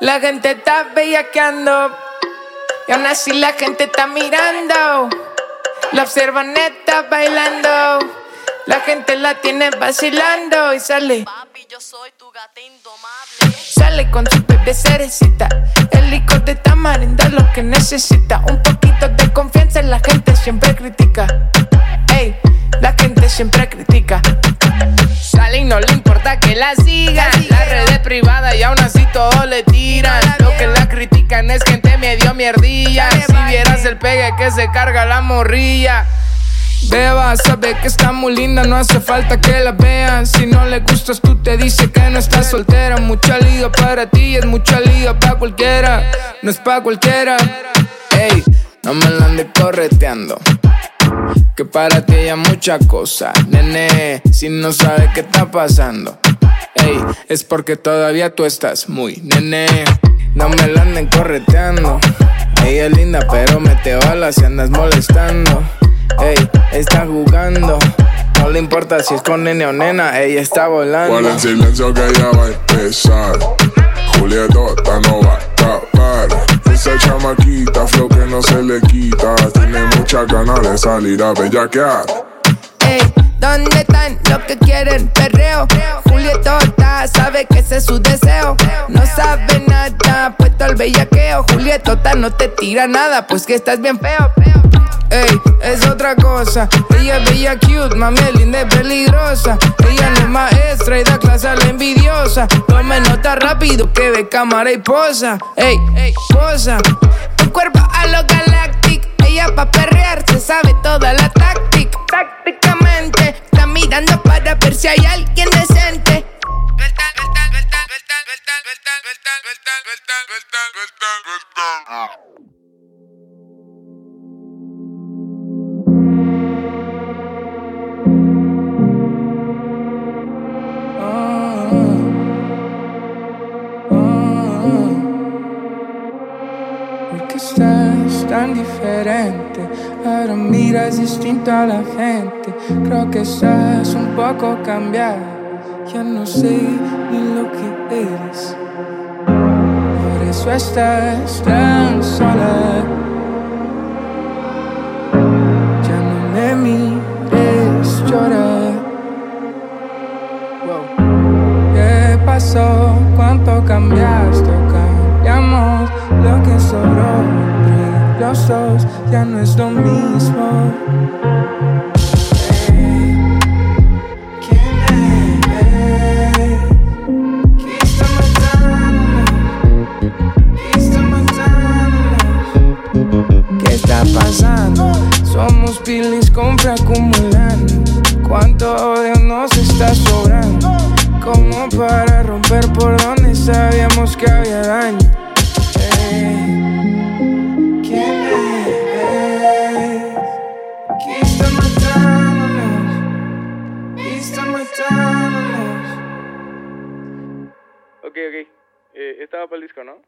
La gente está bellaqueando. Y aún así la gente está mirando. La observan neta bailando. La gente la tiene vacilando y sale. Papi, yo soy tu gata indomable. Sale con su bebé cerecita. El licor de tamarindo es lo que necesita. Un poquito de importa que la sigan. La red es privada y aún así todo le tiran. Lo que la critican es gente medio mierdilla. Si vieras el pegue que se carga la morrilla. Beba, sabe que está muy linda, no hace falta que la vean. Si no le gustas, tú te dice que no estás soltera. Mucha liga para ti, es mucha liga para cualquiera. No es para cualquiera. Ey, no me la ande correteando. Que para ti hay mucha cosa, nene. Si no sabes qué está pasando, ey, es porque todavía tú estás muy, nene. No me la anden correteando. Ella es linda, pero mete balas si andas molestando. Ey, está jugando. No le importa si es con nene o nena, ella está volando. Guarda el silencio que ya va a empezar. Julietota no va a tapar. Esa chamaquita, flow que no se le quita. Muchas ganas de salir a bellaquear. Ey, ¿dónde están los que quieren perreo? Julietota sabe que ese es su deseo. No sabe nada, puesto al bellaqueo. Julietota no te tira nada, pues que estás bien feo. Ey, es otra cosa. Ella es bella cute, mami es linda y peligrosa. Ella no es maestra y da clase a la envidiosa. Tome nota rápido que ve cámara y posa. Ey, ey, posa. Tu cuerpo a lo galactic. Ella pa' perrear se sabe toda la táctica. Tácticamente está mirando para ver si hay alguien decente. Tan diferente? Ahora miras distinto a la gente. Creo que estás un poco cambiada. Ya no sé ni lo que eres. Por eso estás tan sola. Ya no me mires llorar. ¿Qué pasó? ¿Cuánto cambiaste? Ya no es lo mismo. ¿Qué está pasando? Somos pilis compra acumulando. ¿Cuánto odio nos está sobrando? Como para romper por donde sabíamos que había daño. Ok. Eh, estaba para el disco, ¿no?